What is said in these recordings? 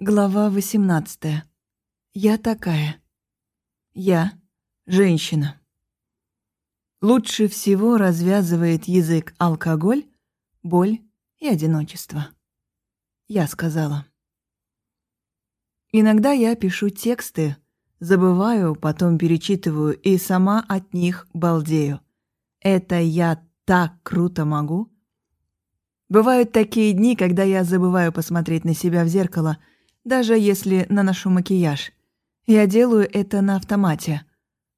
Глава 18. Я такая. Я женщина. Лучше всего развязывает язык алкоголь, боль и одиночество. Я сказала. Иногда я пишу тексты, забываю, потом перечитываю и сама от них балдею. Это я так круто могу. Бывают такие дни, когда я забываю посмотреть на себя в зеркало — даже если наношу макияж. Я делаю это на автомате.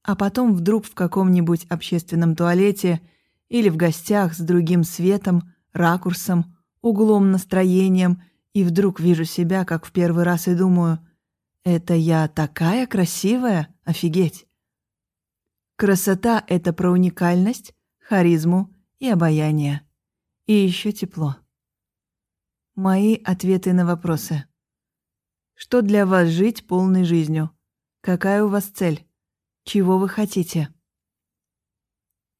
А потом вдруг в каком-нибудь общественном туалете или в гостях с другим светом, ракурсом, углом настроением, и вдруг вижу себя, как в первый раз, и думаю, «Это я такая красивая? Офигеть!» Красота — это про уникальность, харизму и обаяние. И еще тепло. Мои ответы на вопросы. Что для вас жить полной жизнью? Какая у вас цель? Чего вы хотите?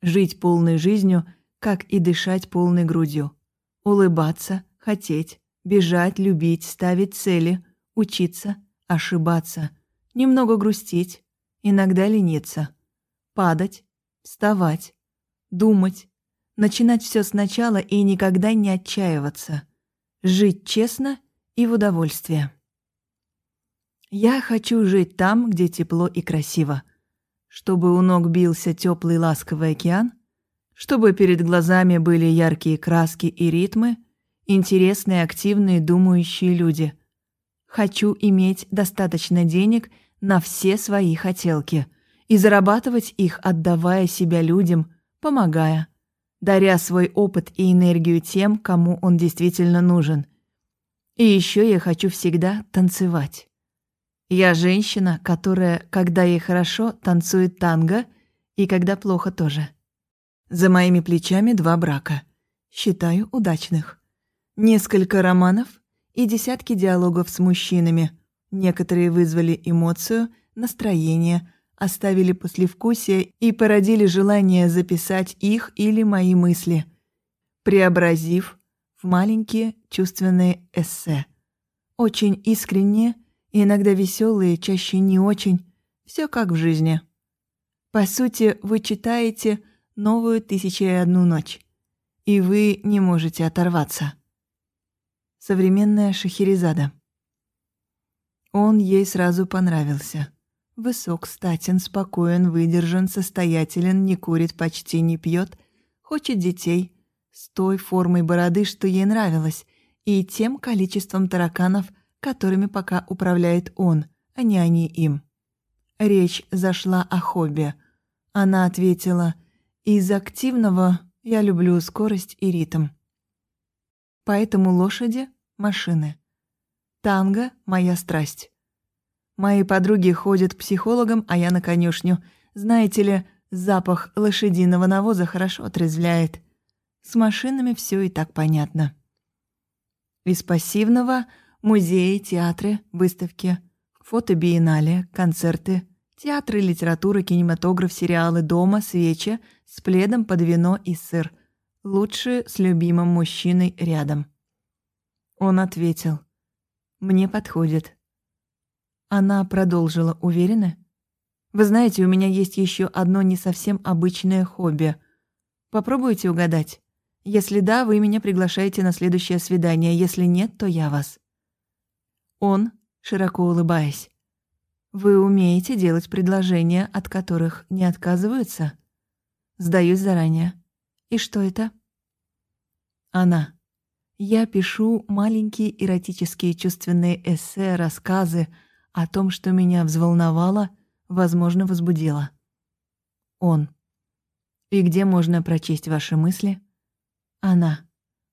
Жить полной жизнью, как и дышать полной грудью. Улыбаться, хотеть, бежать, любить, ставить цели, учиться, ошибаться, немного грустить, иногда лениться, падать, вставать, думать, начинать все сначала и никогда не отчаиваться, жить честно и в удовольствие. Я хочу жить там, где тепло и красиво. Чтобы у ног бился теплый ласковый океан, чтобы перед глазами были яркие краски и ритмы, интересные, активные, думающие люди. Хочу иметь достаточно денег на все свои хотелки и зарабатывать их, отдавая себя людям, помогая, даря свой опыт и энергию тем, кому он действительно нужен. И еще я хочу всегда танцевать. Я женщина, которая, когда ей хорошо, танцует танго, и когда плохо тоже. За моими плечами два брака. Считаю удачных. Несколько романов и десятки диалогов с мужчинами. Некоторые вызвали эмоцию, настроение, оставили послевкусие и породили желание записать их или мои мысли, преобразив в маленькие чувственные эссе. Очень искренние и иногда веселые, чаще не очень. Все как в жизни. По сути, вы читаете новую «Тысяча и одну ночь», и вы не можете оторваться. Современная Шахерезада. Он ей сразу понравился. Высок, статен, спокоен, выдержан, состоятелен, не курит, почти не пьет, хочет детей, с той формой бороды, что ей нравилось, и тем количеством тараканов – которыми пока управляет он, а не они им. Речь зашла о хобби. Она ответила, «Из активного я люблю скорость и ритм. Поэтому лошади — машины. Танго — моя страсть. Мои подруги ходят к психологам, а я на конюшню. Знаете ли, запах лошадиного навоза хорошо отрезвляет. С машинами все и так понятно. Из пассивного Музеи, театры, выставки, фотобиеннале, концерты, театры, литература, кинематограф, сериалы, дома, свечи, с пледом под вино и сыр. Лучше с любимым мужчиной рядом. Он ответил. «Мне подходит». Она продолжила, уверенно. «Вы знаете, у меня есть еще одно не совсем обычное хобби. Попробуйте угадать. Если да, вы меня приглашаете на следующее свидание. Если нет, то я вас». Он, широко улыбаясь. «Вы умеете делать предложения, от которых не отказываются?» «Сдаюсь заранее. И что это?» Она. «Я пишу маленькие эротические чувственные эссе, рассказы о том, что меня взволновало, возможно, возбудило». Он. «И где можно прочесть ваши мысли?» Она.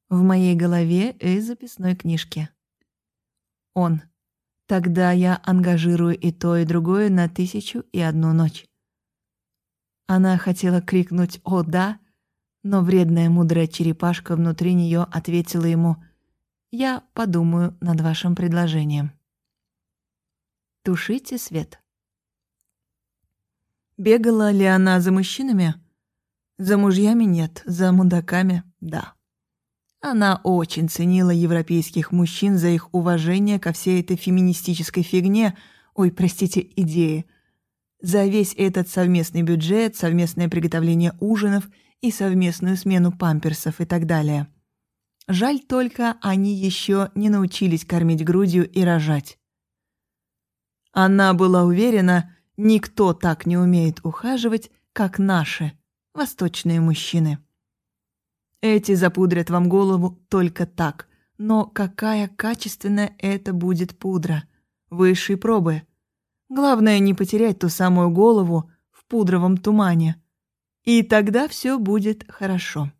«В моей голове и записной книжке». Он. Тогда я ангажирую и то, и другое на тысячу и одну ночь. Она хотела крикнуть «О, да!», но вредная мудрая черепашка внутри нее ответила ему «Я подумаю над вашим предложением». Тушите свет. Бегала ли она за мужчинами? За мужьями нет, за мудаками — да. Она очень ценила европейских мужчин за их уважение ко всей этой феминистической фигне, ой, простите, идее. За весь этот совместный бюджет, совместное приготовление ужинов и совместную смену памперсов и так далее. Жаль только, они еще не научились кормить грудью и рожать. Она была уверена, никто так не умеет ухаживать, как наши, восточные мужчины. Эти запудрят вам голову только так, но какая качественная это будет пудра. Высшей пробы. Главное не потерять ту самую голову в пудровом тумане. И тогда все будет хорошо.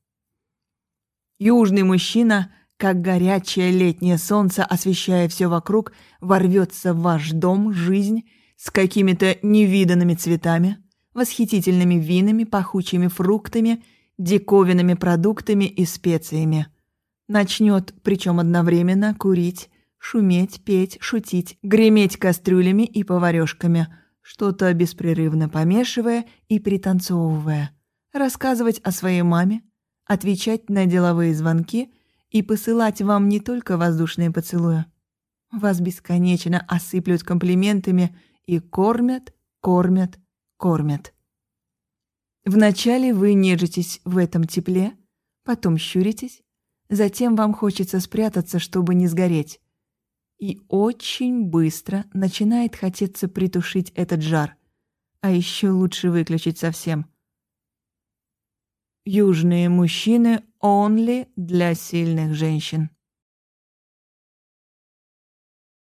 Южный мужчина, как горячее летнее солнце, освещая все вокруг, ворвется в ваш дом, жизнь с какими-то невиданными цветами, восхитительными винами, пахучими фруктами, диковинными продуктами и специями. Начнет, причем одновременно, курить, шуметь, петь, шутить, греметь кастрюлями и поварешками, что-то беспрерывно помешивая и пританцовывая, рассказывать о своей маме, отвечать на деловые звонки и посылать вам не только воздушные поцелуи. Вас бесконечно осыплют комплиментами и кормят, кормят, кормят. Вначале вы нежитесь в этом тепле, потом щуритесь, затем вам хочется спрятаться, чтобы не сгореть. И очень быстро начинает хотеться притушить этот жар, а еще лучше выключить совсем – Южные мужчины only для сильных женщин.